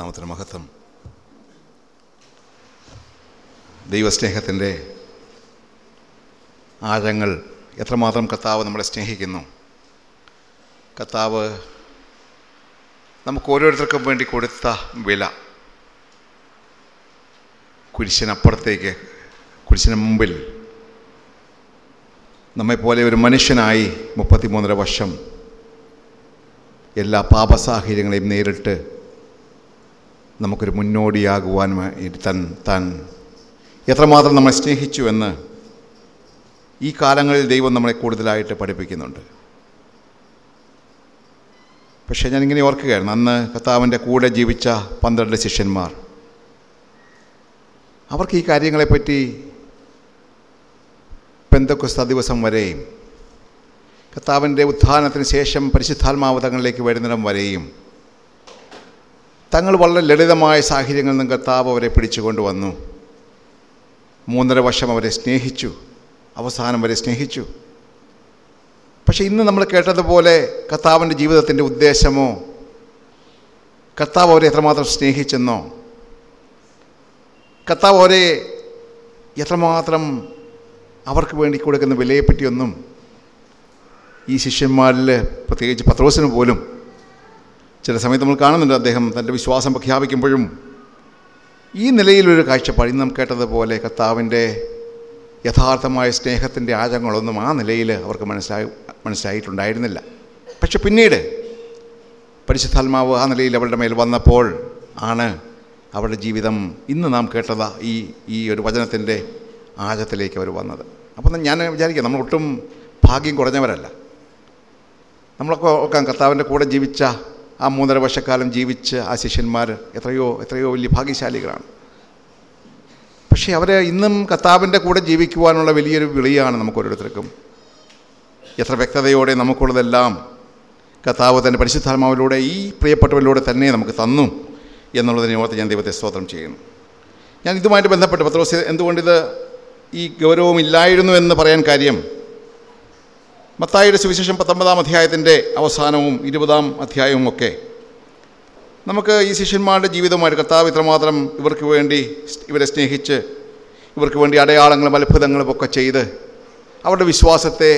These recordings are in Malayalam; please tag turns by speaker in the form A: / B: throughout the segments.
A: നാമത്തിന് മഹത്വം. ദൈവസ്നേഹത്തിന്റെ ആഴങ്ങൾ എത്രമാത്രം കർത്താവ് നമ്മളെ സ്നേഹിക്കുന്നു. കർത്താവ് നമുക്ക് ഓരോരുത്തർക്കും വേണ്ടി കൊടുത്ത വില. കുരിശിനപ്പുറത്തേക്ക് കുരിശിന് മുമ്പിൽ. നമ്മെപ്പോലെ ഒരു മനുഷ്യനായി മുപ്പത്തിമൂന്നര വർഷം എല്ലാ പാപസാഹചര്യങ്ങളെയും നേരിട്ട് നമുക്കൊരു മുന്നോടിയാകുവാൻ തൻ താൻ എത്രമാത്രം നമ്മളെ സ്നേഹിച്ചു എന്ന് ഈ കാലങ്ങളിൽ ദൈവം നമ്മളെ കൂടുതലായിട്ട് പഠിപ്പിക്കുന്നുണ്ട്. പക്ഷേ ഞാനിങ്ങനെ ഓർക്കുകയായിരുന്നു. അന്ന് കർത്താവിന്റെ കൂടെ ജീവിച്ച പന്ത്രണ്ട് ശിഷ്യന്മാർ അവർക്ക് ഈ കാര്യങ്ങളെപ്പറ്റി പെന്തക്കുസ്ത ദിവസം വരെയും കർത്താവിന്റെ ഉത്ഥാനത്തിന് ശേഷം പരിശുദ്ധാത്മാവതങ്ങളിലേക്ക് വരുന്നിടം വരെയും തങ്ങൾ വളരെ ലളിതമായ സാഹചര്യങ്ങളിൽ നിന്ന് കർത്താവ് അവരെ പിടിച്ചുകൊണ്ട് വന്നു. മൂന്നര വർഷം അവരെ സ്നേഹിച്ചു. അവസാനം വരെ സ്നേഹിച്ചു. പക്ഷേ ഇന്ന് നമ്മൾ കേട്ടതുപോലെ കർത്താവിന്റെ ജീവിതത്തിന്റെ ഉദ്ദേശമോ? കർത്താവ് അവരെ എത്രമാത്രം സ്നേഹിച്ചെന്നോ? കർത്താവ് അവരെ എത്രമാത്രം അവർക്ക് വേണ്ടി കൊടുക്കുന്ന വിലയെപ്പറ്റിയൊന്നും ഈ ശിഷ്യന്മാരിൽ പ്രത്യേകിച്ച് പത്രോസിന് പോലും ചില സമയത്ത് നമ്മൾ കാണുന്നുണ്ട് അദ്ദേഹം തന്റെ വിശ്വാസം പ്രഖ്യാപിക്കുമ്പോഴും ഈ നിലയിലൊരു കാഴ്ചപ്പാട്. നാം കേട്ടതുപോലെ കർത്താവിന്റെ യഥാർത്ഥമായ സ്നേഹത്തിന്റെ ആചങ്ങളൊന്നും ആ നിലയിൽ അവർക്ക് മനസ്സിലായി മനസ്സിലായിട്ടുണ്ടായിരുന്നില്ല. പക്ഷെ പിന്നീട് പരിശുദ്ധാത്മാവ് ആ നിലയിൽ അവരുടെ മേൽ വന്നപ്പോൾ ആണ് അവരുടെ ജീവിതം ഇന്ന് നാം കേട്ടത് ഈ ഈ ഒരു വചനത്തിന്റെ ആഴത്തിലേക്ക് അവർ വന്നത്. അപ്പം ഞാൻ വിചാരിക്കുക നമ്മൾ ഒട്ടും ഭാഗ്യം കുറഞ്ഞവരല്ല. നമ്മളൊക്കെ ഒക്കെ കർത്താവിന്റെ കൂടെ ജീവിച്ച ആ മൂന്നര വർഷക്കാലം ജീവിച്ച് ആ ശിഷ്യന്മാർ എത്രയോ എത്രയോ വലിയ ഭാഗ്യശാലികളാണ്. പക്ഷേ അവരെ ഇന്നും കർത്താവിന്റെ കൂടെ ജീവിക്കുവാനുള്ള വലിയൊരു വിളിയാണ് നമുക്ക് ഓരോരുത്തർക്കും എത്ര വ്യക്തതയോടെ നമുക്കുള്ളതെല്ലാം കർത്താവ് തന്നെ പരിശുദ്ധാത്മാവിലൂടെ ഈ പ്രിയപ്പെട്ടവരിലൂടെ തന്നെ നമുക്ക് തന്നു എന്നുള്ളതിനെ ഓർത്ത് ഞാൻ ദൈവത്തെ സ്തോത്രം ചെയ്യുന്നു. ഞാൻ ഇതുമായിട്ട് ബന്ധപ്പെട്ട് പത്രോസ് എന്തുകൊണ്ടിത് ഈ ഗൗരവമില്ലായിരുന്നു എന്ന് പറയാൻ കാര്യം മത്തായിയുടെ സുവിശേഷം പത്തൊമ്പതാം അധ്യായത്തിന്റെ അവസാനവും ഇരുപതാം അധ്യായവും ഒക്കെ. നമുക്ക് ഈ ശിഷ്യന്മാരുടെ ജീവിതമായിട്ട് കർത്താവ് ഇത്രമാത്രം ഇവർക്ക് വേണ്ടി ഇവരെ സ്നേഹിച്ച് ഇവർക്ക് വേണ്ടി അടയാളങ്ങളും അത്ഭുതങ്ങളും ഒക്കെ ചെയ്ത് അവരുടെ വിശ്വാസത്തെ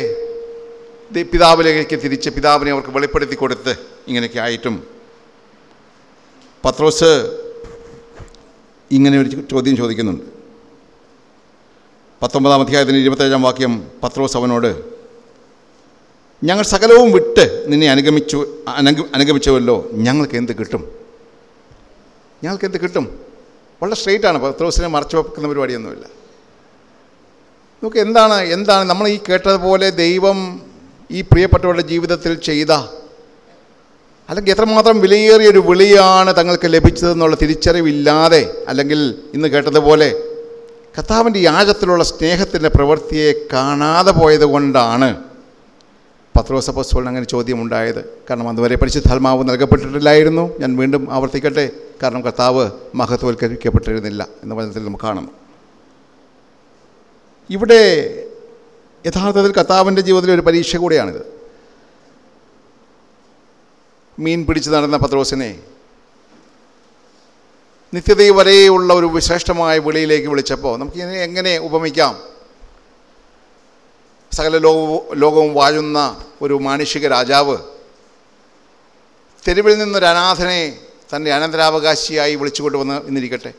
A: പിതാവിലേക്ക് തിരിച്ച് പിതാവിനെ അവർക്ക് വെളിപ്പെടുത്തി കൊടുത്ത് ഇങ്ങനെയൊക്കെ ആയിട്ടും. പത്രോസ് ഇങ്ങനെ ഒരു ചോദ്യം ചോദിക്കുന്നുണ്ട്. പത്തൊമ്പതാം അധ്യായത്തിന് ഇരുപത്തേഴാം വാക്യം പത്രോസ് അവനോട് ഞങ്ങൾ സകലവും വിട്ട് നിന്നെ അനുഗമിച്ചു അനുഗമിച്ചവല്ലോ. ഞങ്ങൾക്ക് എന്ത് കിട്ടും? ഞങ്ങൾക്ക് എന്ത് കിട്ടും? വളരെ സ്ട്രെയിറ്റ് ആണ്. പത്രോസിനെ മറച്ചു വെക്കുന്ന പരിപാടിയൊന്നുമില്ല. നമുക്ക് എന്താണ് എന്താണ് നമ്മൾ ഈ കേട്ടതുപോലെ ദൈവം ഈ പ്രിയപ്പെട്ടവരുടെ ജീവിതത്തിൽ ചെയ്ത? അല്ലെങ്കിൽ എത്രമാത്രം വിലയേറിയ ഒരു വിളിയാണ് തങ്ങൾക്ക് ലഭിച്ചതെന്നുള്ള തിരിച്ചറിവില്ലാതെ അല്ലെങ്കിൽ ഇന്ന് കേട്ടതുപോലെ കർത്താവിന്റെ യാചത്തിലുള്ള സ്നേഹത്തിന്റെ പ്രവൃത്തിയെ കാണാതെ പോയത് കൊണ്ടാണ് പത്രോസ് അപ്പോസ്തലൻ അങ്ങനെ ചോദ്യമുണ്ടായത്. കാരണം അതുവരെ പരിശുദ്ധാത്മാവ് നൽകപ്പെട്ടിട്ടില്ലായിരുന്നു. ഞാൻ വീണ്ടും ആവർത്തിക്കട്ടെ. കാരണം കർത്താവ് മഹത്വവൽക്കരിക്കപ്പെട്ടിരുന്നില്ല എന്ന വചനത്തിൽ നമുക്ക് കാണുന്നു ഇവിടെ യഥാർത്ഥത്തിൽ കർത്താവിന്റെ ജീവിതത്തിലെ ഒരു പരീക്ഷ കൂടിയാണിത്. മീൻ പിടിച്ച് നടന്ന പത്രോസിനെ നിത്യത വരെയുള്ള ഒരു ശ്രേഷ്ഠമായ വിളിയിലേക്ക് വിളിച്ചപ്പോൾ നമുക്ക് ഇതിനെ എങ്ങനെ ഉപമിക്കാം? സകല ലോകവും ലോകവും വാഴുന്ന ഒരു മാനുഷിക രാജാവ് തെരുവിൽ നിന്നൊരു അനാഥനെ തന്റെ അനന്തരാവകാശിയായി വിളിച്ചുകൊണ്ട് വന്ന് ഇന്നിരിക്കട്ടെ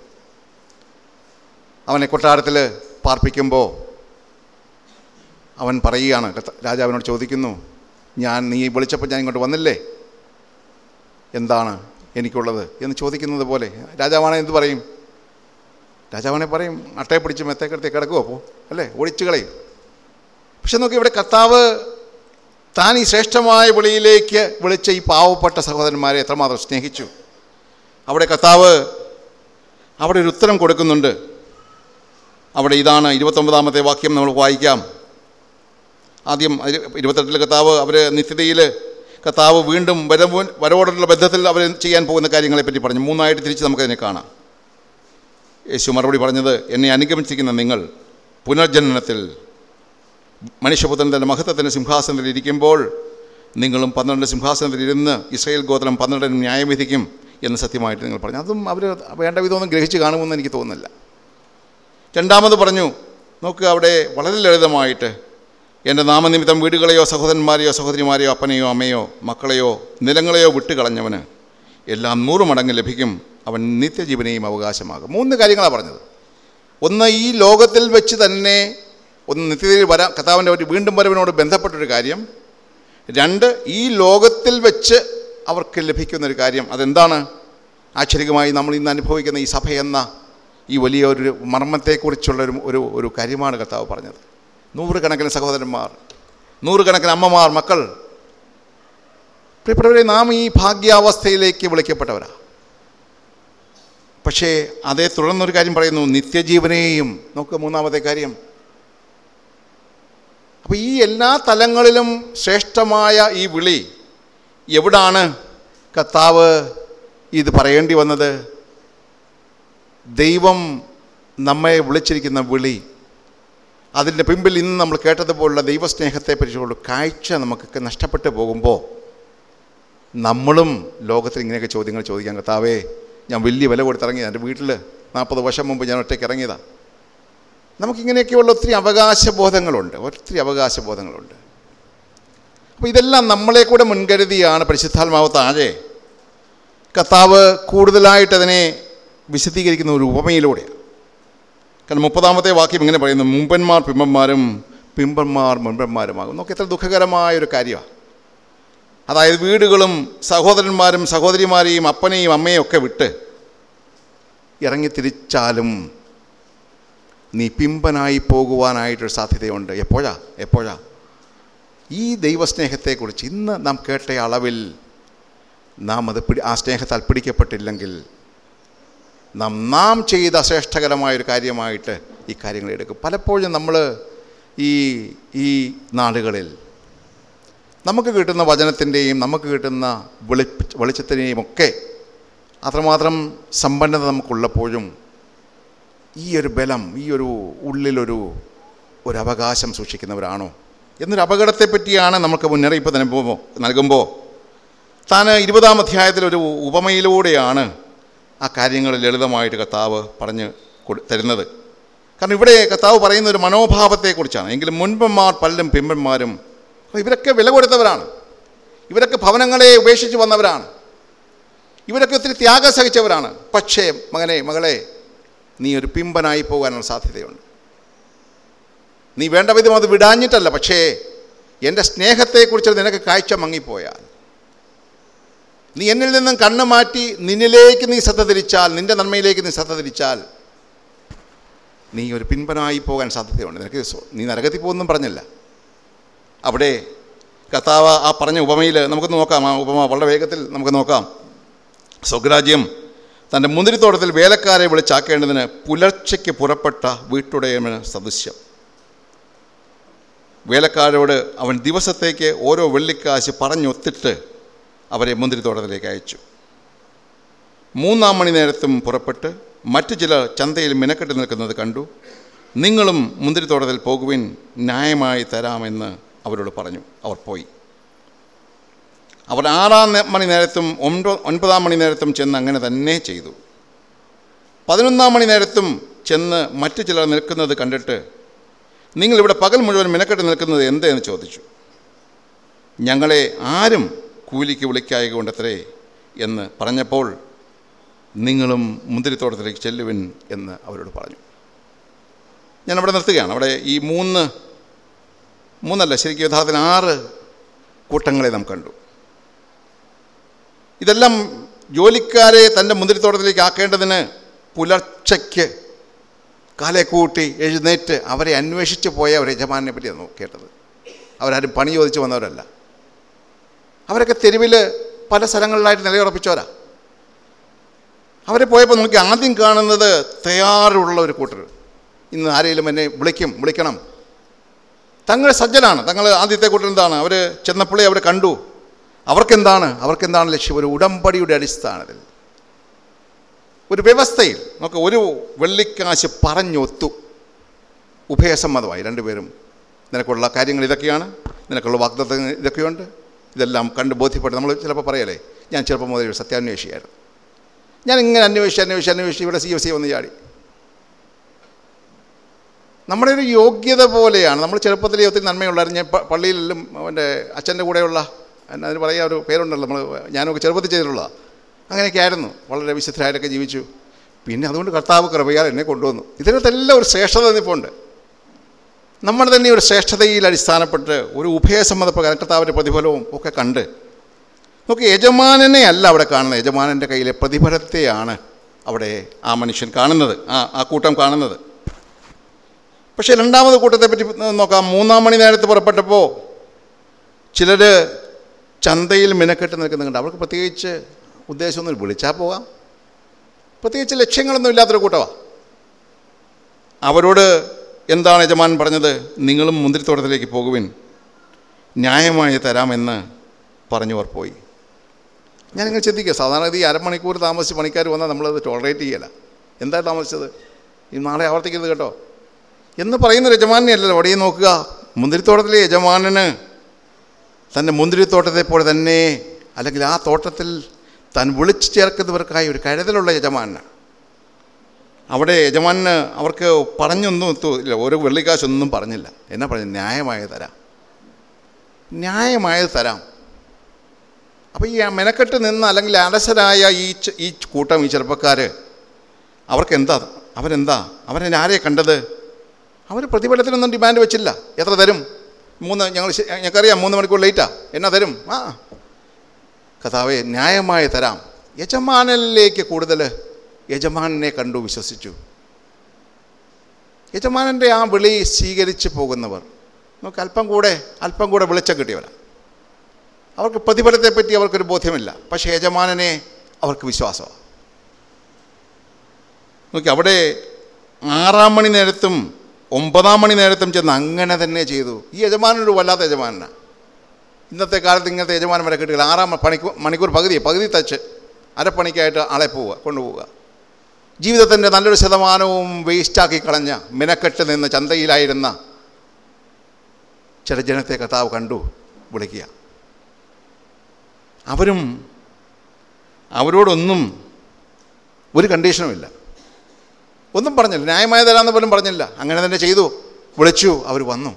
A: അവനെ കൊട്ടാരത്തിൽ പാർപ്പിക്കുമ്പോൾ അവൻ പറയുകയാണ് രാജാവിനോട് ചോദിക്കുന്നു ഞാൻ നീ വിളിച്ചപ്പോൾ ഞാൻ ഇങ്ങോട്ട് വന്നില്ലേ? എന്താണ് എനിക്കുള്ളത്? എന്ന് ചോദിക്കുന്നത് പോലെ രാജാവാണെ എന്ത് പറയും? രാജാവാണെ പറയും അട്ടയെ പിടിച്ച് മെത്തേക്കെടുത്ത് കിടക്കുമോ അപ്പോൾ അല്ലേ? ഒളിച്ചു കളയും. പക്ഷെ നോക്കി ഇവിടെ കർത്താവ് താൻ ഈ ശ്രേഷ്ഠമായ വിളിയിലേക്ക് വിളിച്ച ഈ പാവപ്പെട്ട സഹോദരന്മാരെ എത്രമാത്രം സ്നേഹിച്ചു. അവിടെ കർത്താവ് അവിടെ ഒരു ഉത്തരം കൊടുക്കുന്നുണ്ട്. അവിടെ ഇതാണ് ഇരുപത്തൊമ്പതാമത്തെ വാക്യം നമ്മൾ വായിക്കാം. ആദ്യം ഇരു- ഇരുപത്തെട്ടിൽ കർത്താവ് അവർ നിത്യതയിൽ കർത്താവ് വീണ്ടും വരവ് വരവോടുള്ള ബന്ധത്തിൽ അവർ ചെയ്യാൻ പോകുന്ന കാര്യങ്ങളെപ്പറ്റി പറഞ്ഞു. മൂന്നായിട്ട് തിരിച്ച് നമുക്കതിനെ കാണാം. യേശു മറുപടി പറഞ്ഞത് എന്നെ അനുഗമിച്ചിരിക്കുന്ന നിങ്ങൾ പുനർജനനത്തിൽ മനുഷ്യപുത്രൻ തന്റെ മഹത്വത്തിന്റെ സിംഹാസനത്തിൽ ഇരിക്കുമ്പോൾ നിങ്ങളും പന്ത്രണ്ട് സിംഹാസനത്തിൽ ഇരുന്ന് ഇസ്രയേൽ ഗോത്രം പന്ത്രണ്ടിനും ന്യായം വിധിക്കും എന്ന് സത്യമായിട്ട് നിങ്ങൾ പറഞ്ഞു. അതും അവർ വേണ്ട വിധമൊന്നും ഗ്രഹിച്ച് കാണുമെന്ന് എനിക്ക് തോന്നുന്നില്ല. രണ്ടാമത് പറഞ്ഞു നോക്കുക അവിടെ വളരെ ലളിതമായിട്ട് എന്റെ നാമനിമിത്തം വീടുകളെയോ സഹോദരന്മാരെയോ സഹോദരിമാരെയോ അപ്പനെയോ അമ്മയോ മക്കളെയോ നിലങ്ങളെയോ വിട്ടുകളഞ്ഞവന് എല്ലാം നൂറ് മടങ്ങ് ലഭിക്കും. അവൻ നിത്യജീവനെയും അവകാശമാകും. മൂന്ന് കാര്യങ്ങളാണ് പറഞ്ഞത്. ഒന്ന് ഈ ലോകത്തിൽ വെച്ച് തന്നെ ഒന്ന് നിത്യതയിൽ വരാ കഥാവിന്റെ ഒരു വീണ്ടും വരവിനോട് ബന്ധപ്പെട്ടൊരു കാര്യം. രണ്ട് ഈ ലോകത്തിൽ വെച്ച് അവർക്ക് ലഭിക്കുന്നൊരു കാര്യം. അതെന്താണ്? ആശ്ചര്യമായി നമ്മൾ ഇന്ന് അനുഭവിക്കുന്ന ഈ സഭ എന്ന ഈ വലിയ ഒരു മർമ്മത്തെക്കുറിച്ചുള്ള ഒരു ഒരു ഒരു കാര്യമാണ് കർത്താവ് പറഞ്ഞത്. നൂറുകണക്കിന് സഹോദരന്മാർ നൂറുകണക്കിന് അമ്മമാർ മക്കൾ. പ്രിയപ്പെട്ടവരെ നാം ഈ ഭാഗ്യാവസ്ഥയിലേക്ക് വിളിക്കപ്പെട്ടവരാ. പക്ഷേ അതേ തുടർന്നൊരു കാര്യം പറയുന്നു. നിത്യജീവനെയും നോക്ക് മൂന്നാമത്തെ കാര്യം. അപ്പോൾ ഈ എല്ലാ തലങ്ങളിലും ശ്രേഷ്ഠമായ ഈ വിളി എവിടാണ്? കർത്താവ് ഇത് പറയേണ്ടി വന്നത്. ദൈവം നമ്മെ വിളിച്ചിരിക്കുന്ന വിളി. അതിന്റെ പിമ്പിൽ ഇന്ന് നമ്മൾ കേട്ടതുപോലുള്ള ദൈവസ്നേഹത്തെ പറ്റിയുള്ള കാഴ്ച നമുക്കൊക്കെ നഷ്ടപ്പെട്ടു പോകുമ്പോൾ നമ്മളും ലോകത്തിൽ ഇങ്ങനെയൊക്കെ ചോദ്യങ്ങൾ ചോദിക്കാൻ കർത്താവേ ഞാൻ വലിയ വില കൊടുത്തിറങ്ങിയതാണ് എന്റെ വീട്ടിൽ നാൽപ്പത് വർഷം മുമ്പ് ഞാൻ ഒറ്റയ്ക്ക് ഇറങ്ങിയതാണ് നമുക്കിങ്ങനെയൊക്കെയുള്ള ഒത്തിരി അവകാശബോധങ്ങളുണ്ട്. ഒത്തിരി അവകാശബോധങ്ങളുണ്ട്. അപ്പോൾ ഇതെല്ലാം നമ്മളെ കൂടെ മുൻകരുതിയാണ് പരിശുദ്ധാത്മാവ് താഴെ. കർത്താവ് കൂടുതലായിട്ടതിനെ വിശദീകരിക്കുന്ന ഒരു ഉപമയിലൂടെയാണ്. കാരണം മുപ്പതാമത്തെ വാക്യം ഇങ്ങനെ പറയുന്നു മുമ്പന്മാർ പിമ്പന്മാരും പിമ്പന്മാർ മുമ്പന്മാരുമാകും നോക്കി എത്ര ദുഃഖകരമായൊരു കാര്യമാണ്. അതായത് വീടുകളും സഹോദരന്മാരും സഹോദരിമാരെയും അപ്പനെയും അമ്മയും ഒക്കെ വിട്ട് ഇറങ്ങി തിരിച്ചാലും നീ പിമ്പനായി പോകുവാനായിട്ടൊരു സാധ്യതയുണ്ട്. എപ്പോഴാ? എപ്പോഴാ? ഈ ദൈവസ്നേഹത്തെക്കുറിച്ച് ഇന്ന് നാം കേട്ട അളവിൽ നാം അത് പിടി ആ സ്നേഹത്താൽ പിടിക്കപ്പെട്ടില്ലെങ്കിൽ നാം നാം ചെയ്ത ശ്രേഷ്ഠകരമായൊരു കാര്യമായിട്ട് ഈ കാര്യങ്ങൾ എടുക്കും. പലപ്പോഴും നമ്മൾ ഈ ഈ നാടുകളിൽ നമുക്ക് കിട്ടുന്ന വചനത്തിന്റെയും നമുക്ക് കിട്ടുന്ന വെളി വെളിച്ചത്തിന്റെയും ഒക്കെ അത്രമാത്രം സമ്പന്നത നമുക്കുള്ളപ്പോഴും ഈ ഒരു ബലം ഈ ഒരു ഉള്ളിലൊരു ഒരു അവകാശം സൂക്ഷിക്കുന്നവരാണോ? എന്നൊരു അപകടത്തെപ്പറ്റിയാണ് നമുക്ക് മുന്നറിയിപ്പ് നൽകുമ്പോൾ നൽകുമ്പോൾ താൻ ഇരുപതാം അധ്യായത്തിലൊരു ഉപമയിലൂടെയാണ് ആ കാര്യങ്ങൾ ലളിതമായിട്ട് കർത്താവ് പറഞ്ഞ് തരുന്നത്. കാരണം ഇവിടെ കർത്താവ് പറയുന്ന ഒരു മനോഭാവത്തെക്കുറിച്ചാണ്. എങ്കിലും മുൻപന്മാർ പല്ലും പിമ്പന്മാരും ഇവരൊക്കെ വില കൊടുത്തവരാണ്. ഇവരൊക്കെ ഭവനങ്ങളെ ഉപേക്ഷിച്ച് വന്നവരാണ്. ഇവരൊക്കെ ഒത്തിരി ത്യാഗം സഹിച്ചവരാണ്. പക്ഷേ മകനെ മകളെ നീ ഒരു പിമ്പനായി പോകാനുള്ള സാധ്യതയുണ്ട്. നീ വേണ്ട വിധം അത് വിടാഞ്ഞിട്ടല്ല പക്ഷേ എന്റെ സ്നേഹത്തെക്കുറിച്ച് നിനക്ക് കാഴ്ച മങ്ങിപ്പോയാൽ. നീ എന്നിൽ നിന്നും കണ്ണു മാറ്റി നിന്നിലേക്ക് നീ ശ്രദ്ധ തിരിച്ചാൽ നിന്റെ നന്മയിലേക്ക് നീ ശ്രദ്ധ തിരിച്ചാൽ നീ ഒരു പിൻപനായി പോകാൻ സാധ്യതയുണ്ട്. നിനക്ക് നീ നരകത്തിൽ പോകുന്നും പറഞ്ഞില്ല. അവിടെ കർത്താവ് ആ പറഞ്ഞ ഉപമയിൽ നമുക്ക് നോക്കാം. ആ ഉപമ വളരെ വേഗത്തിൽ നമുക്ക് നോക്കാം. സ്വഗ്രാജ്യം തന്റെ മുന്തിരിത്തോട്ടത്തിൽ വേലക്കാരെ വിളിച്ചാക്കേണ്ടതിന് പുലർച്ചയ്ക്ക് പുറപ്പെട്ട വീട്ടുടയമന് സദൃശ്യം. വേലക്കാരോട് അവൻ ദിവസത്തേക്ക് ഓരോ വെള്ളിക്കാശ് പറഞ്ഞൊത്തിട്ട് അവരെ മുന്തിരിത്തോട്ടത്തിലേക്ക് അയച്ചു. മൂന്നാം മണി നേരത്തും പുറപ്പെട്ട് മറ്റു ചിലർ ചന്തയിൽ മിനക്കെട്ട് നിൽക്കുന്നത് കണ്ടു. നിങ്ങളും മുന്തിരിത്തോട്ടത്തിൽ പോകുവിൻ ന്യായമായി തരാമെന്ന് അവരോട് പറഞ്ഞു. അവർ പോയി. അവർ ആറാം മണി നേരത്തും ഒൻപ ഒൻപതാം മണി നേരത്തും ചെന്ന് അങ്ങനെ തന്നെ ചെയ്തു. പതിനൊന്നാം മണി നേരത്തും ചെന്ന് മറ്റു ചിലർ നിൽക്കുന്നത് കണ്ടിട്ട് നിങ്ങളിവിടെ പകൽ മുഴുവൻ മിനക്കെട്ട് നിൽക്കുന്നത് എന്തെന്ന് ചോദിച്ചു. ഞങ്ങളെ ആരും കൂലിക്ക് വിളിക്കായ കൊണ്ടത്രേ എന്ന് പറഞ്ഞപ്പോൾ നിങ്ങളും മുന്തിരിത്തോട്ടത്തിലേക്ക് ചെല്ലുവിൻ എന്ന് അവരോട് പറഞ്ഞു. ഞാൻ അവിടെ നിർത്തുകയാണ്. അവിടെ ഈ മൂന്ന് മൂന്നല്ല ശരിക്കും യഥാർത്ഥത്തിൽ ആറ് കൂട്ടങ്ങളെ നാം കണ്ടു. ഇതെല്ലാം ജോലിക്കാരെ തന്റെ മുന്തിരിത്തോട്ടത്തിലേക്ക് ആക്കേണ്ടതിന് പുലർച്ചയ്ക്ക് കാലെ കൂട്ടി എഴുന്നേറ്റ് അവരെ അന്വേഷിച്ച് പോയ ഒരു യജമാനെ പറ്റിയാണ് കേട്ടത്. അവരാരും പണി ചോദിച്ച് വന്നവരല്ല. അവരൊക്കെ തെരുവിൽ പല സ്ഥലങ്ങളിലായിട്ട് നിലയുറപ്പിച്ചവരാ. അവരെ പോയപ്പോൾ നമുക്ക് ആദ്യം കാണുന്നത് തയ്യാറുള്ള ഒരു കൂട്ടർ ഇന്ന് ആരെങ്കിലും എന്നെ വിളിക്കും വിളിക്കണം. തങ്ങൾ സജ്ജനാണ്. തങ്ങൾ ആദ്യത്തെ കൂട്ടർ എന്താണ്? അവർ ചെന്നപ്പോഴേ അവർ കണ്ടു. അവർക്കെന്താണ്? അവർക്കെന്താണ് ലക്ഷ്യം? ഒരു ഉടമ്പടിയുടെ അടിസ്ഥാനത്തിൽ. ഒരു വ്യവസ്ഥയിൽ. നമുക്ക് ഒരു വെള്ളിക്കാശ് പറഞ്ഞൊത്തു. ഉഭയസമ്മതമായി. രണ്ടുപേരും നിനക്കുള്ള കാര്യങ്ങൾ ഇതൊക്കെയാണ്. നിനക്കുള്ള വാഗ്ദത്തങ്ങൾ ഇതൊക്കെയുണ്ട്. ഇതെല്ലാം കണ്ട് ബോധ്യപ്പെട്ട് നമ്മൾ ചിലപ്പോൾ പറയലേ ഞാൻ ചെറുപ്പം മുതൽ ഒരു സത്യാന്വേഷിയായിരുന്നു. ഞാൻ ഇങ്ങനെ അന്വേഷിച്ച് അന്വേഷിച്ച് അന്വേഷിച്ച് ഇവിടെ സി എഫ് സി വന്ന് ചാടി. നമ്മുടെ ഒരു യോഗ്യത പോലെയാണ്. നമ്മൾ ചെറുപ്പത്തിലെ ഒത്തിരി നന്മയുള്ളായിരുന്നു. ഞാൻ പള്ളിയിലെല്ലാം അവന്റെ അച്ഛന്റെ കൂടെയുള്ള അതിന് പറയാ ഒരു പേരുണ്ടല്ലോ നമ്മൾ ഞാനൊക്കെ ചെറുപ്പത്തിൽ ചെയ്തിട്ടുള്ള അങ്ങനെയൊക്കെ ആയിരുന്നു. വളരെ വിശുദ്ധരായിട്ടൊക്കെ ജീവിച്ചു. പിന്നെ അതുകൊണ്ട് കർത്താവ് കൃപയാൽ എന്നെ കൊണ്ടുവന്നു. ഇതിനകത്തെല്ലാം ഒരു ശ്രേഷ്ഠത നിൽപ്പുണ്ട്. നമ്മൾ തന്നെ ഒരു ശ്രേഷ്ഠതയിൽ അടിസ്ഥാനപ്പെട്ട് ഒരു ഉഭയസമ്മത കർത്താവിന്റെ പ്രതിഫലവും ഒക്കെ കണ്ട്. നോക്കി യജമാനനെ അല്ല അവിടെ കാണുന്നത്. യജമാനന്റെ കയ്യിലെ പ്രതിഫലത്തെയാണ് അവിടെ ആ മനുഷ്യൻ കാണുന്നത് ആ ആ കൂട്ടം കാണുന്നത്. പക്ഷേ രണ്ടാമത് കൂട്ടത്തെ പറ്റി നോക്കാം. മൂന്നാം മണി നേരത്ത് പുറപ്പെട്ടപ്പോൾ ചിലർ ചന്തയിൽ മിനക്കെട്ട് നിൽക്കുന്നുണ്ട്. അവർക്ക് പ്രത്യേകിച്ച് ഉദ്ദേശമൊന്നും വിളിച്ചാൽ പോവാം പ്രത്യേകിച്ച് ലക്ഷ്യങ്ങളൊന്നും ഇല്ലാത്തൊരു കൂട്ടമാണ് അവരോട് എന്താണ് യജമാൻ പറഞ്ഞത്? നിങ്ങളും മുന്തിരിത്തോട്ടത്തിലേക്ക് പോകുവിൻ. ന്യായമായി തരാമെന്ന് പറഞ്ഞവർ പോയി. നിങ്ങൾ ചിന്തിക്കുക. സാധാരണ ഇത് ഈ അരമണിക്കൂർ താമസിച്ച് പണിക്കാർ വന്നാൽ നമ്മളത് ടോളറേറ്റ് ചെയ്യല. എന്താ താമസിച്ചത്? ഈ നാളെ ആവർത്തിക്കരുത് കേട്ടോ. എന്ന് പറയുന്ന യജമാനെ അല്ലല്ലോ അവിടെ നോക്കുക. മുന്തിരിത്തോട്ടത്തിലെ യജമാനന് തന്റെ മുന്തിരിത്തോട്ടത്തെ പോലെ തന്നെ അല്ലെങ്കിൽ ആ തോട്ടത്തിൽ താൻ വിളിച്ചു ചേർക്കുന്നവർക്കായി ഒരു കരുതലുള്ള യജമാനാണ് അവിടെ യജമാന് അവർക്ക് പറഞ്ഞൊന്നും ഇല്ല ഒരു വെള്ളിക്കാശൊന്നും പറഞ്ഞില്ല. എന്നാ പറഞ്ഞു ന്യായമായത് തരാം. ന്യായമായത് തരാം. അപ്പോൾ ഈ മെനക്കെട്ട് നിന്ന് അല്ലെങ്കിൽ അലസരായ ഈ ഈ കൂട്ടം ഈ ചെറുപ്പക്കാർ അവർക്ക് എന്താ അവരെന്താ? അവരെന്നെ ആരെയാണ് കണ്ടത്? അവർ പ്രതിഫലത്തിനൊന്നും ഡിമാൻഡ് വെച്ചില്ല. എത്ര തരും? മൂന്ന് ഞങ്ങൾ ഞങ്ങൾക്കറിയാം മൂന്ന് മണിക്കൂർ ലേറ്റാ എന്നാ തരും? ആ. കഥാവെ ന്യായമായി തരാം. യജമാനിലേക്ക് കൂടുതൽ യജമാനെ കണ്ടു വിശ്വസിച്ചു. യജമാനന്റെ ആ വിളി സ്വീകരിച്ച് പോകുന്നവർ നമുക്ക് അല്പം കൂടെ അല്പം കൂടെ വെളിച്ചം കിട്ടിയവരാണ് അവർക്ക് പ്രതിഫലത്തെപ്പറ്റി അവർക്കൊരു ബോധ്യമില്ല. പക്ഷേ യജമാനനെ അവർക്ക് വിശ്വാസമാണ് നോക്കി അവിടെ ആറാം മണി നേരത്തും ഒമ്പതാം മണി നേരത്തും ചെന്ന് അങ്ങനെ തന്നെ ചെയ്തു. ഈ യജമാനൊരു വല്ലാത്ത യജമാനാണ് ഇന്നത്തെ കാലത്ത് ഇങ്ങനത്തെ യജമാനം വരെ കിട്ടുകയില്ല ആറാം പണിക്കൂർ മണിക്കൂർ പകുതി പകുതി തച്ച് അരപ്പണിക്കായിട്ട് ആളെ പോവുക കൊണ്ടുപോവുക. ജീവിതത്തിന്റെ നല്ലൊരു ശതമാനവും വേസ്റ്റാക്കി കളഞ്ഞ മിനക്കെട്ട് നിന്ന് ചന്തയിലായിരുന്ന ചില ജനത്തെ കർത്താവ് കണ്ടു വിളിക്കുക. അവരും അവരോടൊന്നും ഒരു കണ്ടീഷനുമില്ല ഒന്നും പറഞ്ഞില്ല. ന്യായമായ തരാമെന്ന് പോലും പറഞ്ഞില്ല. അങ്ങനെ തന്നെ ചെയ്തു. വിളിച്ചു. അവർ വന്നു.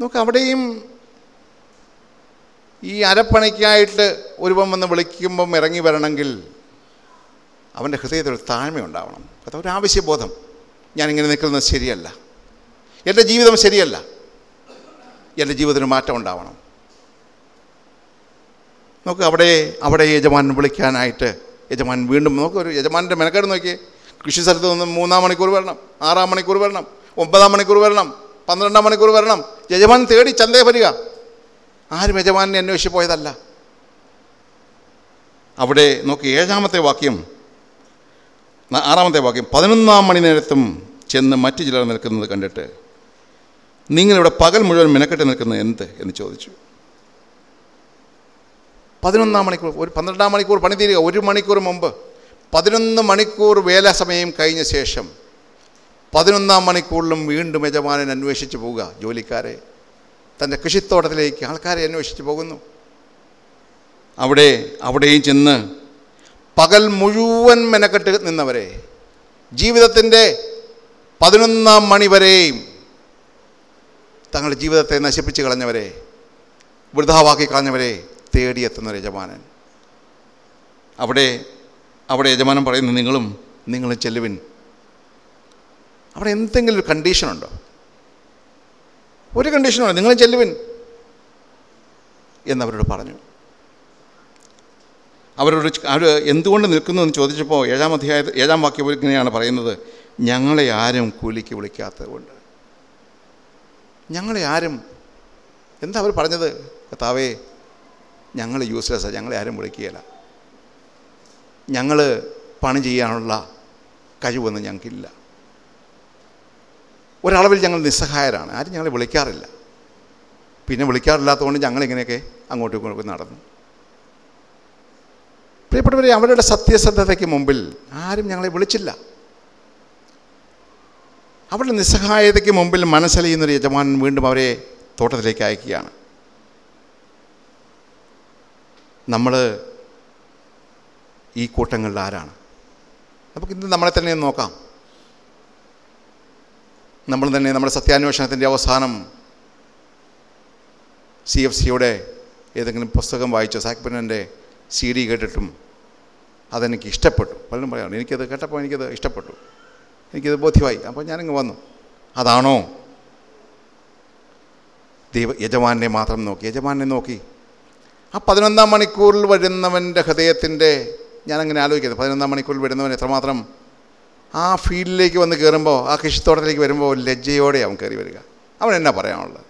A: നോക്ക് അവിടെയും ഈ അരപ്പണിക്കായിട്ട് ഒരുവൻ വന്ന് വിളിക്കുമ്പം ഇറങ്ങി വരണമെങ്കിൽ അവന്റെ ഹൃദയത്തിൽ ഒരു താഴ്മയുണ്ടാവണം. അത് ഒരു ആവശ്യബോധം. ഞാനിങ്ങനെ നിൽക്കുന്നത് ശരിയല്ല. എന്റെ ജീവിതം ശരിയല്ല. എന്റെ ജീവിതത്തിന് മാറ്റം ഉണ്ടാവണം. നോക്ക് അവിടെ അവിടെ യജമാൻ വിളിക്കാനായിട്ട് യജമാൻ വീണ്ടും നോക്കൊരു ഒരു യജമാന്റെ മെനക്കേട് നോക്കിയേ. കൃഷി സ്ഥലത്ത് നിന്ന് മൂന്നാം മണിക്കൂർ വരണം ആറാം മണിക്കൂർ വരണം ഒമ്പതാം മണിക്കൂർ വരണം പന്ത്രണ്ടാം മണിക്കൂർ വരണം. യജമാൻ തേടി ചന്തയെ വരിക. ആരും യജമാനെ അന്വേഷിച്ച് പോയതല്ല. അവിടെ നോക്കി ഏഴാമത്തെ വാക്യം ആറാമത്തെ വാക്യം. പതിനൊന്നാം മണി നേരത്തും ചെന്ന് മറ്റു ചിലർ നിൽക്കുന്നത് കണ്ടിട്ട് നിങ്ങളിവിടെ പകൽ മുഴുവൻ മിനക്കെട്ട് നിൽക്കുന്നത് എന്ത്? എന്ന് ചോദിച്ചു. പതിനൊന്നാം മണിക്കൂർ ഒരു പന്ത്രണ്ടാം മണിക്കൂർ പണി തീരുക ഒരു മണിക്കൂർ മുമ്പ് പതിനൊന്ന് മണിക്കൂർ വേല സമയം കഴിഞ്ഞ ശേഷം പതിനൊന്നാം മണിക്കൂറിലും വീണ്ടും യജമാനൻ അന്വേഷിച്ച് പോവുക ജോലിക്കാരെ. തന്റെ കൃഷിത്തോട്ടത്തിലേക്ക് ആൾക്കാരെ അന്വേഷിച്ച് പോകുന്നു. അവിടെ അവിടെയും ചെന്ന് പകൽ മുഴുവൻ മെനക്കെട്ട് നിന്നവരെ ജീവിതത്തിന്റെ പതിനൊന്നാം മണി വരെയും തങ്ങളുടെ ജീവിതത്തെ നശിപ്പിച്ച് കളഞ്ഞവരെ വൃഥാവാക്കി കളഞ്ഞവരെ തേടിയെത്തുന്ന യജമാനൻ. അവിടെ അവിടെ യജമാനൻ പറയുന്നു നിങ്ങളും നിങ്ങൾ ചെല്ലുവിൻ. അവിടെ എന്തെങ്കിലും ഒരു കണ്ടീഷനുണ്ടോ ഒരു കണ്ടീഷനുണ്ടോ നിങ്ങൾ ചെല്ലുവിൻ. എന്നവരോട് പറഞ്ഞു. അവരോട് അവർ എന്തുകൊണ്ട് നിൽക്കുന്നു എന്ന് ചോദിച്ചപ്പോൾ ഏഴാം അധ്യായ ഏഴാം വാക്യം ഇങ്ങനെയാണ് പറയുന്നത് ഞങ്ങളെ ആരും കൂലിക്ക് വിളിക്കാത്തതുകൊണ്ട് ഞങ്ങളെ ആരും എന്താ അവർ പറഞ്ഞത്? കർത്താവേ ഞങ്ങൾ യൂസ്ലെസ്സാണ് ഞങ്ങളെ ആരും വിളിക്കുകയില്ല. ഞങ്ങൾ പണി ചെയ്യാനുള്ള കഴിവൊന്നും ഞങ്ങൾക്കില്ല. ഒരളവിൽ ഞങ്ങൾ നിസ്സഹായരാണ്. ആരും ഞങ്ങളെ വിളിക്കാറില്ല. പിന്നെ വിളിക്കാറില്ലാത്തതുകൊണ്ട് ഞങ്ങളിങ്ങനെയൊക്കെ അങ്ങോട്ടും ഇങ്ങോട്ടും നടന്നു. പ്രിയപ്പെട്ടവരെ അവരുടെ സത്യസന്ധതയ്ക്ക് മുമ്പിൽ ആരും ഞങ്ങളെ വിളിച്ചില്ല. അവരുടെ നിസ്സഹായതയ്ക്ക് മുമ്പിൽ മനസ്സലിയുന്നൊരു യജമാനൻ വീണ്ടും അവരെ തോട്ടത്തിലേക്ക് അയക്കുകയാണ്. നമ്മൾ ഈ കൂട്ടങ്ങളിൽ ആരാണ്? നമുക്ക് ഇന്ന് നമ്മളെ തന്നെ നോക്കാം. നമ്മൾ തന്നെ നമ്മുടെ സത്യാന്വേഷണത്തിന്റെ അവസാനം സി എഫ് സിയുടെ ഏതെങ്കിലും പുസ്തകം വായിച്ചോ സാക്പിനന്റെ സി ഡി കേട്ടിട്ടും അതെനിക്ക് ഇഷ്ടപ്പെട്ടു. പലരും പറയാറുണ്ട് എനിക്കത് കേട്ടപ്പോൾ എനിക്കത് ഇഷ്ടപ്പെട്ടു. എനിക്കത് ബോധ്യമായി. അപ്പോൾ ഞാനിങ്ങ് വന്നു. അതാണോ? ദൈവ യജമാനെ മാത്രം നോക്കി. യജമാനെ നോക്കി. ആ പതിനൊന്നാം മണിക്കൂറിൽ വരുന്നവന്റെ ഹൃദയത്തിന്റെ ഞാനങ്ങനെ ആലോചിക്കുന്നത് പതിനൊന്നാം മണിക്കൂറിൽ വരുന്നവൻ എത്രമാത്രം ആ ഫീൽഡിലേക്ക് വന്ന് കയറുമ്പോൾ ആ കൃഷിത്തോട്ടത്തിലേക്ക് വരുമ്പോൾ ലജ്ജയോടെ അവൻ കയറി വരിക. അവൻ എന്നാ പറയാനുള്ളത്?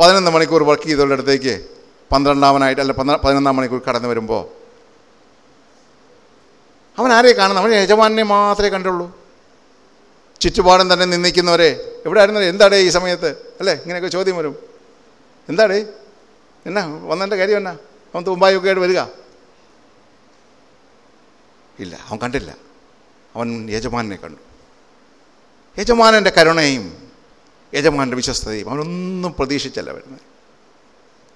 A: പതിനൊന്ന് മണിക്കൂർ വർക്ക് ചെയ്തവരുടെ അടുത്തേക്ക് പന്ത്രണ്ടാമനായിട്ട് അല്ല പന്ത്ര പതിനൊന്നാം മണിക്കൂർ കടന്നു വരുമ്പോൾ അവൻ ആരെ കാണുന്നു? അവൻ യജമാനെ മാത്രമേ കണ്ടുള്ളൂ. ചുറ്റുപാടും തന്നെ നിന്നിക്കുന്നവരെ എവിടെ ആയിരുന്നു എന്താടേ ഈ സമയത്ത്? അല്ലേ ഇങ്ങനെയൊക്കെ ചോദ്യം വരും. എന്താടേ? എന്നാ വന്നതിന്റെ കാര്യം എന്നാ? അവൻ തുമ്പായൊക്കെ ആയിട്ട് വരിക. ഇല്ല അവൻ കണ്ടില്ല. അവൻ യജമാനെ കണ്ടു. യജമാനന്റെ കരുണയും യജമാനന്റെ വിശ്വസ്തയും അവനൊന്നും പ്രതീക്ഷിച്ചല്ല വരുന്നത്.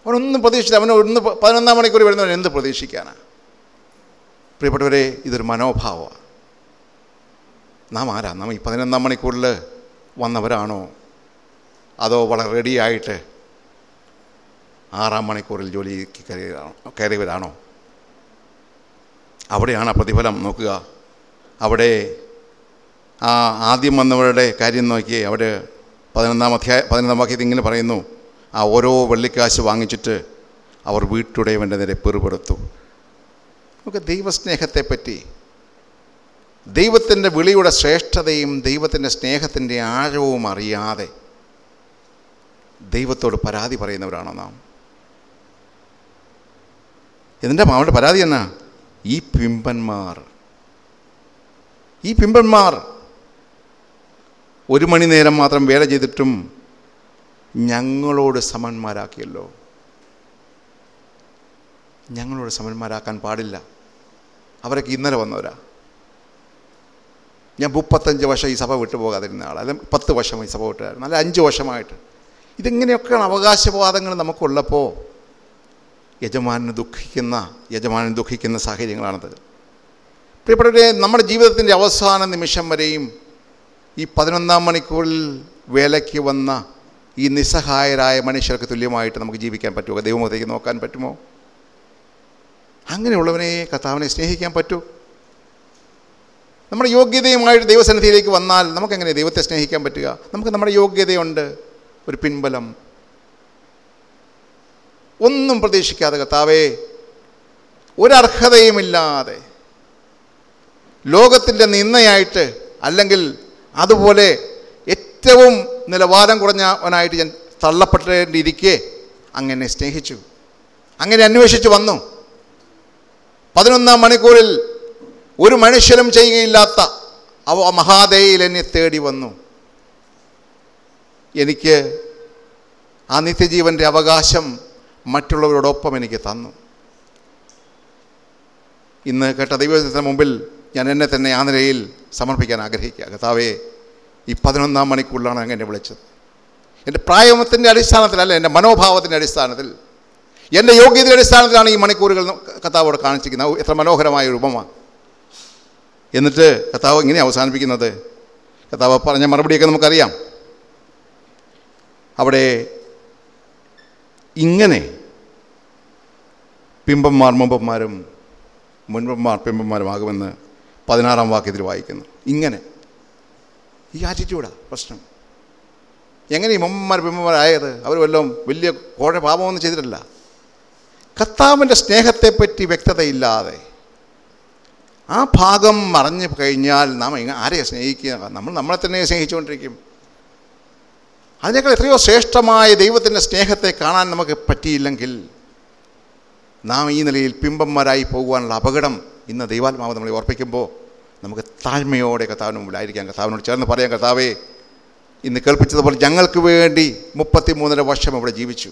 A: അവനൊന്നും പ്രതീക്ഷിച്ചില്ല. അവൻ ഒന്ന് പതിനൊന്നാം മണിക്കൂർ വരുന്നവൻ എന്ത് പ്രതീക്ഷിക്കാനാണ് പ്രിയപ്പെട്ടവരെ ഇതൊരു മനോഭാവമാണ്. നാം ആരാ? നാം ഈ പതിനൊന്നാം മണിക്കൂറിൽ വന്നവരാണോ? അതോ വളരെ റെഡിയായിട്ട് ആറാം മണിക്കൂറിൽ ജോലിക്ക് കയറിയതാണോ കയറിയവരാണോ? അവിടെയാണ് ആ പ്രതിഫലം നോക്കുക. അവിടെ ആ ആദ്യം വന്നവരുടെ കാര്യം നോക്കി അവിടെ പതിനൊന്നാം അധ്യായ പതിനൊന്നാം വാക്യത്തിൽ ഇങ്ങനെ പറയുന്നു ആ ഓരോ വെള്ളിക്കാശ് വാങ്ങിച്ചിട്ട് അവർ വീട്ടുടയവന്റെ നേരെ പെറുപെടുത്തു നമുക്ക് ദൈവസ്നേഹത്തെപ്പറ്റി ദൈവത്തിന്റെ വിളിയുടെ ശ്രേഷ്ഠതയും ദൈവത്തിന്റെ സ്നേഹത്തിന്റെ ആഴവും അറിയാതെ ദൈവത്തോട് പരാതി പറയുന്നവരാണോ നാം? ഇതിന്റെ അവരുടെ പരാതി എന്നാ? ഈ പിമ്പന്മാർ. ഈ പിമ്പന്മാർ ഒരു മണി നേരം മാത്രം വേല ചെയ്തിട്ടും ഞങ്ങളോട് സമന്മാരാക്കിയല്ലോ. ഞങ്ങളോട് സമന്മാരാക്കാൻ പാടില്ല. അവരൊക്കെ ഇന്നലെ വന്നവരാ. ഞാൻ മുപ്പത്തഞ്ച് വർഷം ഈ സഭ വിട്ടു പോകാതിരുന്ന ആൾ അല്ല പത്ത് വർഷം ഈ സഭ വിട്ടായിരുന്നു അല്ല അഞ്ച് വർഷമായിട്ട്. ഇതിങ്ങനെയൊക്കെയാണ് അവകാശവാദങ്ങൾ നമുക്കുള്ളപ്പോൾ യജമാനന് ദുഃഖിക്കുന്ന യജമാനൻ ദുഃഖിക്കുന്ന സാഹചര്യങ്ങളാണത്. പ്രിയപ്പെട്ടവരെ നമ്മുടെ ജീവിതത്തിന്റെ അവസാന നിമിഷം വരെയും ഈ പതിനൊന്നാം മണിക്കൂറിൽ വേലയ്ക്ക് വന്ന ഈ നിസ്സഹായരായ മനുഷ്യർക്ക് തുല്യമായിട്ട് നമുക്ക് ജീവിക്കാൻ പറ്റുമോ? ദൈവമുഖത്തേക്ക് നോക്കാൻ പറ്റുമോ? അങ്ങനെയുള്ളവനെ കർത്താവിനെ സ്നേഹിക്കാൻ പറ്റൂ. നമ്മുടെ യോഗ്യതയുമായിട്ട് ദൈവസന്നിധിയിലേക്ക് വന്നാൽ നമുക്കെങ്ങനെ ദൈവത്തെ സ്നേഹിക്കാൻ പറ്റുക? നമുക്ക് നമ്മുടെ യോഗ്യതയുണ്ട്. ഒരു പിൻബലം ഒന്നും പ്രതീക്ഷിക്കാതെ കർത്താവേ ഒരർഹതയുമില്ലാതെ ലോകത്തിന്റെ നിന്നയായിട്ട് അല്ലെങ്കിൽ അതുപോലെ ഏറ്റവും നിലവാരം കുറഞ്ഞവനായിട്ട് ഞാൻ തള്ളപ്പെട്ടിരിക്കെ അങ്ങനെ സ്നേഹിച്ചു. അങ്ങനെ അന്വേഷിച്ചു വന്നു. പതിനൊന്നാം മണിക്കൂറിൽ ഒരു മനുഷ്യനും ചെയ്യുകയില്ലാത്ത അവ മഹാദേയിൽ എന്നെ തേടി വന്നു. എനിക്ക് ആ നിത്യജീവന്റെ അവകാശം മറ്റുള്ളവരോടൊപ്പം എനിക്ക് തന്നു. ഇന്ന് കേട്ട ദൈവത്തിന് മുമ്പിൽ ഞാൻ എന്നെ തന്നെ ആ നിലയിൽ സമർപ്പിക്കാൻ ആഗ്രഹിക്കുക. കർത്താവേ ഈ പതിനൊന്നാം മണിക്കൂറിലാണ് അങ്ങ് എന്നെ വിളിച്ചത്. എന്റെ പ്രായമത്തിന്റെ അടിസ്ഥാനത്തിലല്ല എന്റെ മനോഭാവത്തിന്റെ അടിസ്ഥാനത്തിൽ. എന്റെ യോഗ്യതയുടെ അടിസ്ഥാനത്തിലാണ് ഈ മണിക്കൂറുകൾ കർത്താവോട് കാണിച്ചിരിക്കുന്നത്. എത്ര മനോഹരമായ ഉപമ എന്നിട്ട് കർത്താവ് ഇങ്ങനെ അവസാനിപ്പിക്കുന്നത്. കർത്താവ് പറഞ്ഞ മറുപടിയൊക്കെ നമുക്കറിയാം. അവിടെ ഇങ്ങനെ പിമ്പന്മാർ മുമ്പന്മാരും മുൻപന്മാർ പിമ്പന്മാരുമാകുമെന്ന് പതിനാറാം വാക്യത്തിൽ വായിക്കുന്നു. ഇങ്ങനെ. ഈ ആറ്റിറ്റ്യൂഡാണ് പ്രശ്നം. എങ്ങനെ ഈ മുമ്പന്മാർ പിമ്പന്മാരായത്? അവർ വല്ലതും വലിയ കോഴ പാപമൊന്നും ചെയ്തിട്ടില്ല. കർത്താവിന്റെ സ്നേഹത്തെപ്പറ്റി വ്യക്തതയില്ലാതെ ആ ഭാഗം മറഞ്ഞു കഴിഞ്ഞാൽ നാം ആരെയെ സ്നേഹിക്കുക? നമ്മൾ നമ്മളെ തന്നെ സ്നേഹിച്ചുകൊണ്ടിരിക്കും. അതിനേക്കാൾ എത്രയോ ശ്രേഷ്ഠമായ ദൈവത്തിന്റെ സ്നേഹത്തെ കാണാൻ നമുക്ക് പറ്റിയില്ലെങ്കിൽ നാം ഈ നിലയിൽ പിമ്പന്മാരായി പോകുവാനുള്ള അപകടം ഇന്ന് ദൈവാത്മാവ് നമ്മളെ ഓർപ്പിക്കുമ്പോൾ നമുക്ക് താഴ്മയോടെ കർത്താവിന് മുമ്പിലായിരിക്കാം. കർത്താവിനോട് ചേർന്ന് പറയാം കർത്താവേ ഇന്ന് കേൾപ്പിച്ചതുപോലെ ഞങ്ങൾക്ക് വേണ്ടി മുപ്പത്തി മൂന്നര വർഷം ഇവിടെ ജീവിച്ചു.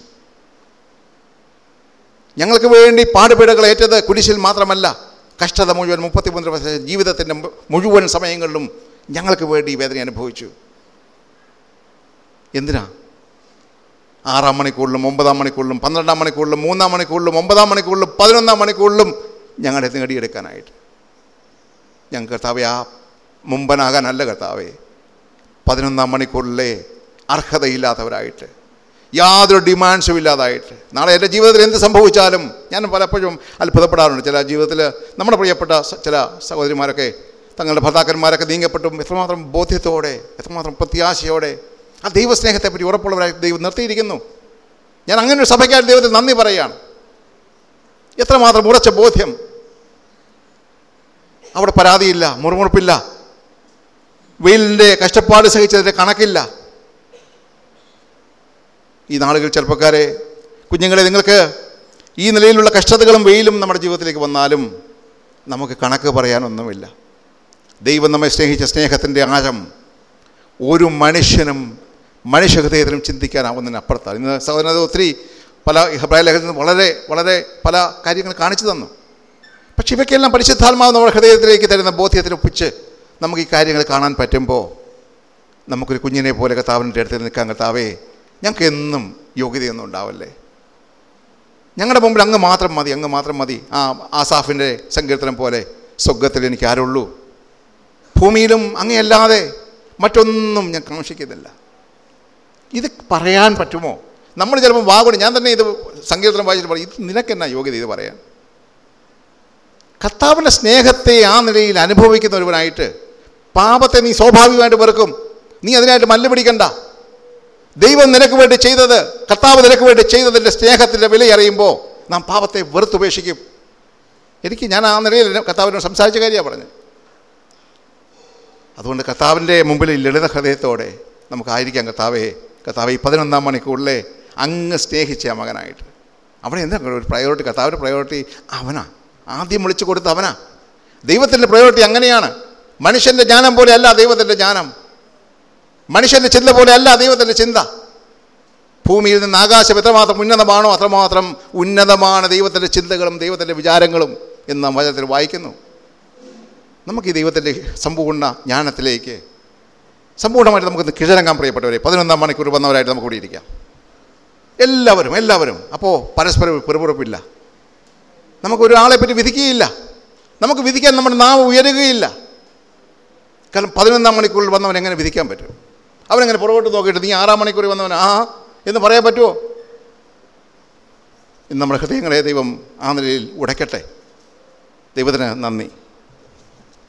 A: ഞങ്ങൾക്ക് വേണ്ടി പാടുപീടകൾ ഏറ്റത് കുരിശിൽ മാത്രമല്ല കഷ്ടത മുഴുവൻ മുപ്പത്തി മൂന്നര വർഷം ജീവിതത്തിന്റെ മുഴുവൻ സമയങ്ങളിലും ഞങ്ങൾക്ക് വേണ്ടി വേദന അനുഭവിച്ചു. എന്തിനാ? ആറാം മണിക്കൂറിലും ഒമ്പതാം മണിക്കൂറിലും പന്ത്രണ്ടാം മണിക്കൂറിലും മൂന്നാം മണിക്കൂറിലും ഒമ്പതാം മണിക്കൂറിലും പതിനൊന്നാം മണിക്കൂറിലും ഞങ്ങളെ നേടിയെടുക്കാനായിട്ട് ഞങ്ങൾ കർത്താവെ ആ മുമ്പനാകാനല്ല കർത്താവെ. പതിനൊന്നാം മണിക്കൂറിലെ അർഹതയില്ലാത്തവരായിട്ട് യാതൊരു ഡിമാൻഡ്സും ഇല്ലാതായിട്ട്. നാളെ എന്റെ ജീവിതത്തിൽ എന്ത് സംഭവിച്ചാലും ഞാൻ പലപ്പോഴും അത്ഭുതപ്പെടാറുണ്ട്. ചില ജീവിതത്തിൽ നമ്മുടെ പ്രിയപ്പെട്ട ചില സഹോദരിമാരൊക്കെ തങ്ങളുടെ ഭർത്താക്കന്മാരൊക്കെ നീങ്ങപ്പെട്ടും എത്രമാത്രം ബോധ്യത്തോടെ എത്രമാത്രം പ്രത്യാശയോടെ ആ ദൈവസ്നേഹത്തെപ്പറ്റി ഉറപ്പുള്ളവരായി ദൈവം നിർത്തിയിരിക്കുന്നു. ഞാൻ അങ്ങനെ ഒരു സഭയ്ക്കായിട്ട് ദൈവത്തിൽ നന്ദി പറയുകയാണ്. എത്രമാത്രം ഉറച്ച ബോധ്യം. അവിടെ പരാതിയില്ല മുറുമുറുപ്പില്ല. വെയിലിന്റെ കഷ്ടപ്പാട് സഹിച്ചതിന്റെ കണക്കില്ല. ഈ നാളുകൾ ചെറുപ്പക്കാരെ കുഞ്ഞുങ്ങളെ നിങ്ങൾക്ക് ഈ നിലയിലുള്ള കഷ്ടതകളും വെയിലും നമ്മുടെ ജീവിതത്തിലേക്ക് വന്നാലും നമുക്ക് കണക്ക് പറയാനൊന്നുമില്ല. ദൈവം നമ്മെ സ്നേഹിച്ച സ്നേഹത്തിന്റെ ആഴം ഒരു മനുഷ്യനും മനുഷ്യഹൃദയത്തിനും ചിന്തിക്കാനാവുന്നതിന് അപ്പുറത്താണ്. ഇന്ന് സഹോദരൻ ഒത്തിരി പല ഹെബ്രായ ലേഖനത്തിൽ നിന്ന് വളരെ വളരെ പല കാര്യങ്ങൾ കാണിച്ചു തന്നു. പക്ഷേ ഇവയ്ക്കെല്ലാം പരിശുദ്ധാത്മാവ് നമ്മുടെ ഹൃദയത്തിലേക്ക് തരുന്ന ബോധ്യത്തിൽ ഒപ്പിച്ച് നമുക്ക് ഈ കാര്യങ്ങൾ കാണാൻ പറ്റുമ്പോൾ നമുക്കൊരു കുഞ്ഞിനെ പോലെ കർത്താവിന്റെ അടുത്ത് നിൽക്കാൻ കർത്താവേ ഞങ്ങൾക്ക് എന്നും യോഗ്യതയൊന്നും ഉണ്ടാവല്ലേ? ഞങ്ങളുടെ മുമ്പിൽ അങ്ങ് മാത്രം മതി അങ്ങ് മാത്രം മതി. ആ ആസാഫിന്റെ സങ്കീർത്തനം പോലെ സ്വർഗത്തിൽ എനിക്ക് ആരുള്ളൂ. ഭൂമിയിലും അങ്ങയല്ലാതെ മറ്റൊന്നും ഞാൻ കാക്ഷിക്കുന്നില്ല ഇത് പറയാൻ പറ്റുമോ? നമ്മൾ ചിലപ്പോൾ വാഗോട് ഞാൻ തന്നെ ഇത് സങ്കീർത്തനം വായിച്ചിട്ട് പറയും ഇത് നിനക്കെന്നാ യോഗ്യത ഇത് പറയാൻ? കർത്താവിന്റെ സ്നേഹത്തെ ആ നിലയിൽ അനുഭവിക്കുന്ന ഒരുവനായിട്ട് പാപത്തെ നീ സ്വാഭാവികമായിട്ട് വെറുക്കും. നീ അതിനായിട്ട് മല്ല് പിടിക്കണ്ട. ദൈവം നിനക്ക് വേണ്ടി ചെയ്തത് കർത്താവ് നിനക്ക് വേണ്ടി ചെയ്തതിന്റെ സ്നേഹത്തിന്റെ വിലയറിയുമ്പോൾ നാം പാപത്തെ വെറുത്തുപേക്ഷിക്കും എനിക്ക് ഞാൻ ആ നിലയിൽ കർത്താവിനോട് സംസാരിച്ച കാര്യമാണ് പറഞ്ഞത്. അതുകൊണ്ട് കർത്താവിന്റെ മുമ്പിൽ ലളിത ഹൃദയത്തോടെ നമുക്കായിരിക്കാം കർത്താവെ കർത്താവ് ഈ പതിനൊന്നാം മണിക്കൂറിലെ അങ്ങ് സ്നേഹിച്ച മകനായിട്ട്. അവിടെ എന്താ ഒരു പ്രയോറിറ്റി കർത്താവിന്റെ പ്രയോറിറ്റി അവനാ. ആദ്യം വിളിച്ചു കൊടുത്ത അവനാ. ദൈവത്തിന്റെ പ്രയോറിറ്റി അങ്ങനെയാണ്. മനുഷ്യന്റെ ജ്ഞാനം പോലെയല്ല ദൈവത്തിന്റെ ജ്ഞാനം. മനുഷ്യന്റെ ചിന്ത പോലെയല്ല ദൈവത്തിന്റെ ചിന്ത. ഭൂമിയിൽ നിന്ന് ആകാശം എത്രമാത്രം ഉന്നതമാണോ അത്രമാത്രം ഉന്നതമാണ് ദൈവത്തിന്റെ ചിന്തകളും ദൈവത്തിന്റെ വിചാരങ്ങളും എന്ന് നാം വചനത്തിൽ വായിക്കുന്നു. നമുക്ക് ഈ ദൈവത്തിന്റെ സമ്പൂർണ ജ്ഞാനത്തിലേക്ക് സമ്പൂർണമായിട്ട് നമുക്കൊന്ന് കിഴരങ്ങാൻ പ്രിയപ്പെട്ടവരെ പതിനൊന്നാം മണിക്കൂർ വന്നവരായിട്ട് നമുക്ക് കൂടി ഇരിക്കാം. എല്ലാവരും എല്ലാവരും അപ്പോൾ പരസ്പരം പിറുപിറുപ്പില്ല. നമുക്ക് ഒരാളെ പറ്റി വിധിക്കുകയില്ല. നമുക്ക് വിധിക്കാൻ നമ്മുടെ നാവ് ഉയരുകയില്ല. കാരണം പതിനൊന്നാം മണിക്കൂറിൽ വന്നവൻ എങ്ങനെ വിധിക്കാൻ പറ്റും? അവനെങ്ങനെ പുറകോട്ട് നോക്കിയിട്ട് നീ ആറാം മണിക്കൂറിൽ വന്നവൻ ആ എന്ന് പറയാൻ പറ്റുമോ ഇന്ന് നമ്മുടെ ഹൃദയങ്ങളെ ദൈവം ആ നിലയിൽ ഉടയ്ക്കട്ടെ. ദൈവത്തിന് നന്ദി.